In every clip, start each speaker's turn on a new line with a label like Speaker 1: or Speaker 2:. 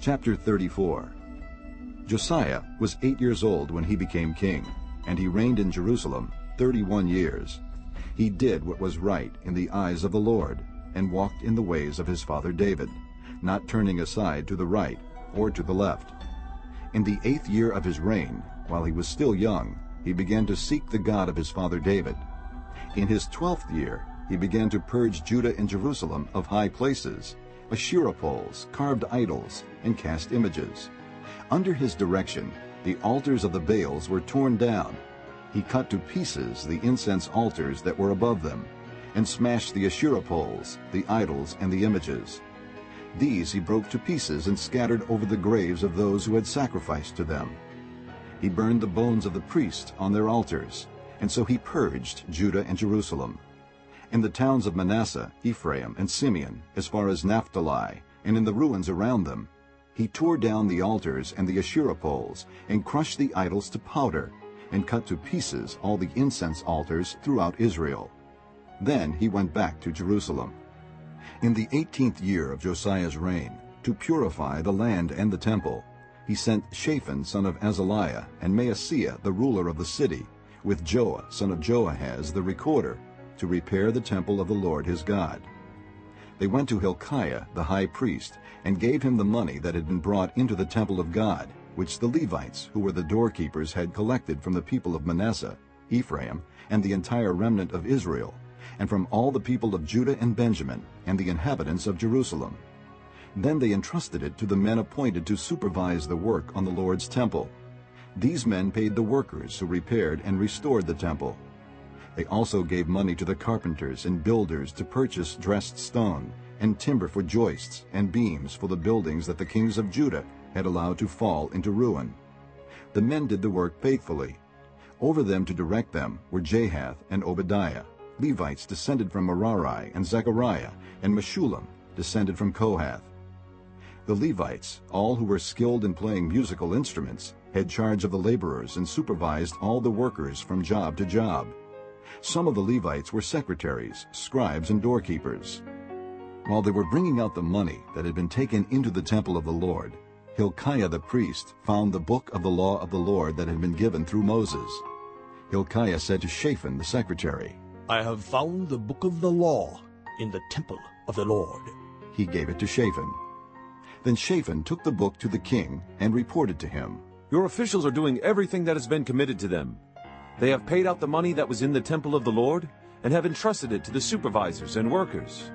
Speaker 1: Chapter 34 Josiah was eight years old when he became king, and he reigned in Jerusalem 31 years. He did what was right in the eyes of the Lord, and walked in the ways of his father David, not turning aside to the right or to the left. In the eighth year of his reign, while he was still young, he began to seek the God of his father David. In his twelfth year he began to purge Judah and Jerusalem of high places, Asherah poles, carved idols, and cast images. Under his direction, the altars of the Baals were torn down. He cut to pieces the incense altars that were above them, and smashed the Asherah poles, the idols, and the images. These he broke to pieces and scattered over the graves of those who had sacrificed to them. He burned the bones of the priests on their altars, and so he purged Judah and Jerusalem in the towns of Manasseh, Ephraim, and Simeon, as far as Naphtali, and in the ruins around them. He tore down the altars and the Asherah poles, and crushed the idols to powder, and cut to pieces all the incense altars throughout Israel. Then he went back to Jerusalem. In the eighteenth year of Josiah's reign, to purify the land and the temple, he sent Shaphan son of Azaliah and Maaseiah the ruler of the city, with Joah son of Joahaz the recorder, to repair the temple of the Lord his God. They went to Hilkiah the high priest and gave him the money that had been brought into the temple of God, which the Levites, who were the doorkeepers, had collected from the people of Manasseh, Ephraim, and the entire remnant of Israel, and from all the people of Judah and Benjamin, and the inhabitants of Jerusalem. Then they entrusted it to the men appointed to supervise the work on the Lord's temple. These men paid the workers who repaired and restored the temple, they also gave money to the carpenters and builders to purchase dressed stone and timber for joists and beams for the buildings that the kings of Judah had allowed to fall into ruin. The men did the work faithfully. Over them to direct them were Jahath and Obadiah, Levites descended from Merari, and Zechariah, and Meshullam, descended from Kohath. The Levites, all who were skilled in playing musical instruments, had charge of the laborers and supervised all the workers from job to job. Some of the Levites were secretaries, scribes, and doorkeepers. While they were bringing out the money that had been taken into the temple of the Lord, Hilkiah the priest found the book of the law of the Lord that had been given through Moses. Hilkiah said to Shaphan the secretary,
Speaker 2: I have found the book of the law in the temple of the Lord.
Speaker 1: He gave it to Shaphan. Then Shaphan took the book to the king and reported to him.
Speaker 3: Your officials are doing everything that has been committed to them. They have paid out the money that was in the temple of the Lord and have entrusted it to the supervisors and workers.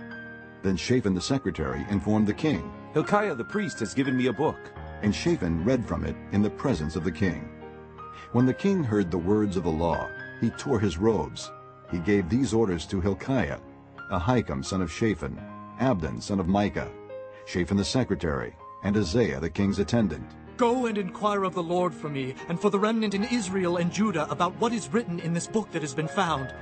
Speaker 1: Then Shaphan the secretary informed the king,
Speaker 3: Hilkiah the priest has given me a book.
Speaker 1: And Shaphan read from it in the presence of the king. When the king heard the words of the law, he tore his robes. He gave these orders to Hilkiah, Ahikam son of Shaphan, Abdon son of Micah, Shaphan the secretary, and Asaiah the king's attendant.
Speaker 4: Go and inquire of the Lord for me, and for the remnant in Israel and Judah, about what is written in this book that has been found.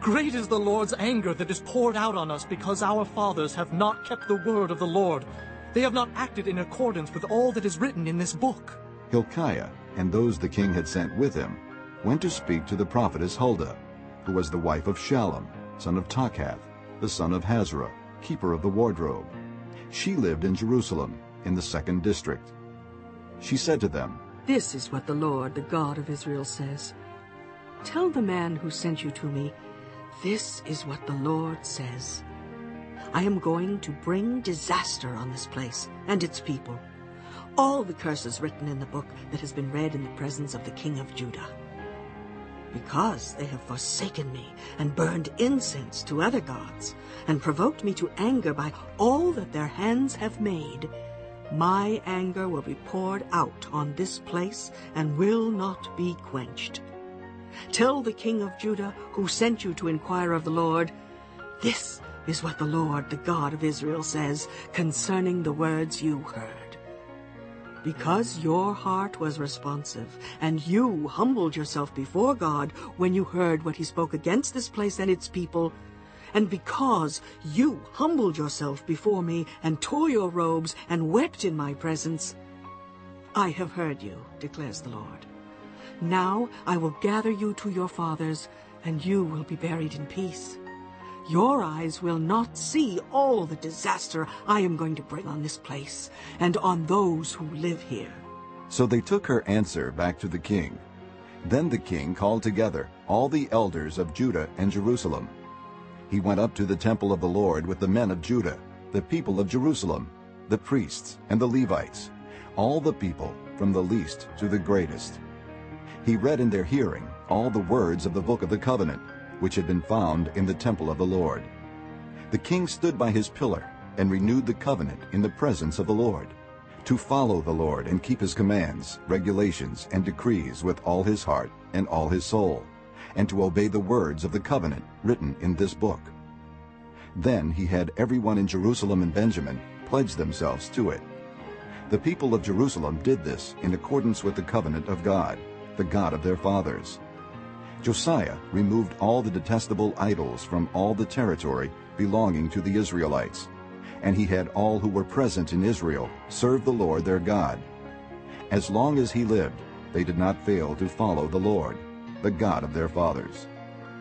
Speaker 4: Great is the Lord's anger that is poured out on us, because our fathers have not kept the word of the Lord. They have not acted in accordance with all that is written in this book.
Speaker 1: Hilkiah and those the king had sent with him went to speak to the prophetess Huldah, who was the wife of Shallum, son of Tokhath, the son of Hasrah, keeper of the wardrobe. She lived in Jerusalem, in the second district. She said to them,
Speaker 5: This is what the Lord, the God of Israel, says. Tell the man who sent you to me, This is what the Lord says. I am going to bring disaster on this place and its people. All the curses written in the book that has been read in the presence of the king of Judah. Because they have forsaken me and burned incense to other gods, and provoked me to anger by all that their hands have made, my anger will be poured out on this place and will not be quenched. Tell the king of Judah, who sent you to inquire of the Lord, This is what the Lord, the God of Israel, says concerning the words you heard. Because your heart was responsive, and you humbled yourself before God when you heard what he spoke against this place and its people, and because you humbled yourself before me and tore your robes and wept in my presence, I have heard you, declares the Lord. Now I will gather you to your fathers, and you will be buried in peace. Your eyes will not see all the disaster I am going to bring on this place and on those who live here.
Speaker 1: So they took her answer back to the king. Then the king called together all the elders of Judah and Jerusalem. He went up to the temple of the Lord with the men of Judah, the people of Jerusalem, the priests and the Levites, all the people from the least to the greatest. He read in their hearing all the words of the book of the covenant, which had been found in the temple of the Lord. The king stood by his pillar and renewed the covenant in the presence of the Lord, to follow the Lord and keep his commands, regulations, and decrees with all his heart and all his soul, and to obey the words of the covenant written in this book. Then he had everyone in Jerusalem and Benjamin pledge themselves to it. The people of Jerusalem did this in accordance with the covenant of God, the God of their fathers. Josiah removed all the detestable idols from all the territory belonging to the Israelites, and he had all who were present in Israel serve the Lord their God. As long as he lived, they did not fail to follow the Lord, the God of their fathers.